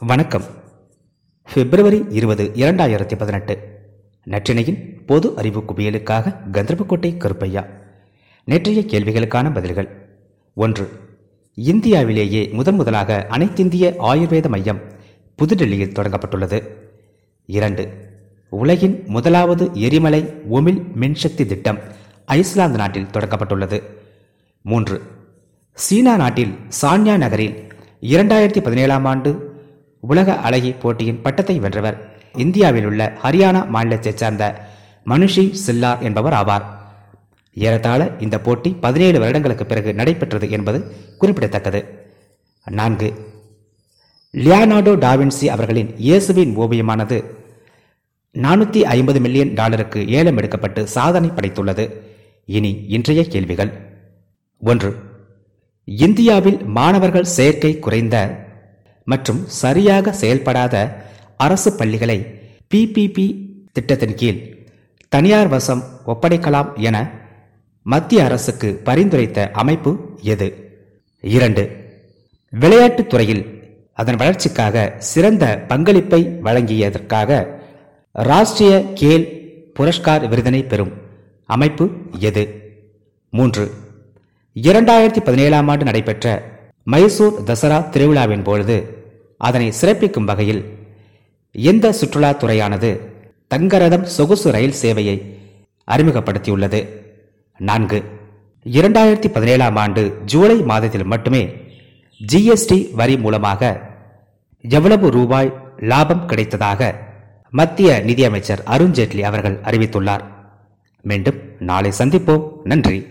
வணக்கம். பிப்ரவரி இருபது இரண்டாயிரத்தி பதினெட்டு. நற்றினையின் பொது அறிவு குவியலுக்காக கந்தர்போட்டை கருப்பையா. நேற்றைய கேள்விகளுக்கான பதில்கள். ஒன்று இந்தியாவிலேயே முதன் முதலாக அனைத்திந்திய ஆயுர்வேத மையம் புதுடெல்லியில் தொடங்கப்பட்டுள்ளது. இரண்டு உலகின் முதலாவது எரிமலை ஒமில் மின்சக்தி திட்டம் ஐஸ்லாந்து நாட்டில் தொடங்கப்பட்டுள்ளது. மூன்று சீனா நாட்டில் சான்யா நகரில் இரண்டாயிரத்தி பதினேழாம் ஆண்டு உலக அழகி போட்டியின் பட்டத்தை வென்றவர். இந்தியாவில் உள்ள ஹரியானா மாநிலத்தைச் சேர்ந்த மனுஷி சில்லார் என்பவர் ஆவார். ஏறத்தாழ இந்த போட்டி பதினேழு வருடங்களுக்கு பிறகு நடைபெற்றது என்பது குறிப்பிடத்தக்கது. நான்கு. லியானார்டோ டாவின்சி அவர்களின் இயேசுவின் ஓவியமானது நானூற்றி ஐம்பது மில்லியன் டாலருக்கு ஏலம் எடுக்கப்பட்டு சாதனை படைத்துள்ளது. இனி இன்றைய கேள்விகள். ஒன்று. இந்தியாவில் மாணவர்கள் சேர்க்கை குறைந்த மற்றும் சரியாக செயல்படாத அரசு பள்ளிகளை பிபிபி திட்டத்தின் கீழ் தனியார் வசம் ஒப்படைக்கலாம் என மத்திய அரசுக்கு பரிந்துரைத்த அமைப்பு எது? இரண்டு விளையாட்டுத் துறையில் அதன் வளர்ச்சிக்காக சிறந்த பங்களிப்பை வழங்கியதற்காக ராஷ்டிரிய கேல் புரஸ்கார் விருதினை பெறும் அமைப்பு எது? மூன்று இரண்டாயிரத்தி பதினேழாம் ஆண்டு நடைபெற்ற மைசூர் தசரா திருவிழாவின் பொழுது அதனை சிறப்பிக்கும் வகையில் எந்த சுற்றுலாத்துறையானது தங்கரதம் சொகுசு ரயில் சேவையை அறிமுகப்படுத்தியுள்ளது? நான்கு. இரண்டாயிரத்தி பதினேழாம் ஆண்டு ஜூலை மாதத்தில் மட்டுமே ஜிஎஸ்டி வரி மூலமாக எவ்வளவு ரூபாய் லாபம் கிடைத்ததாக மத்திய நிதியமைச்சர் அருண்ஜேட்லி அவர்கள் அறிவித்துள்ளார். மீண்டும் நாளை சந்திப்போம். நன்றி.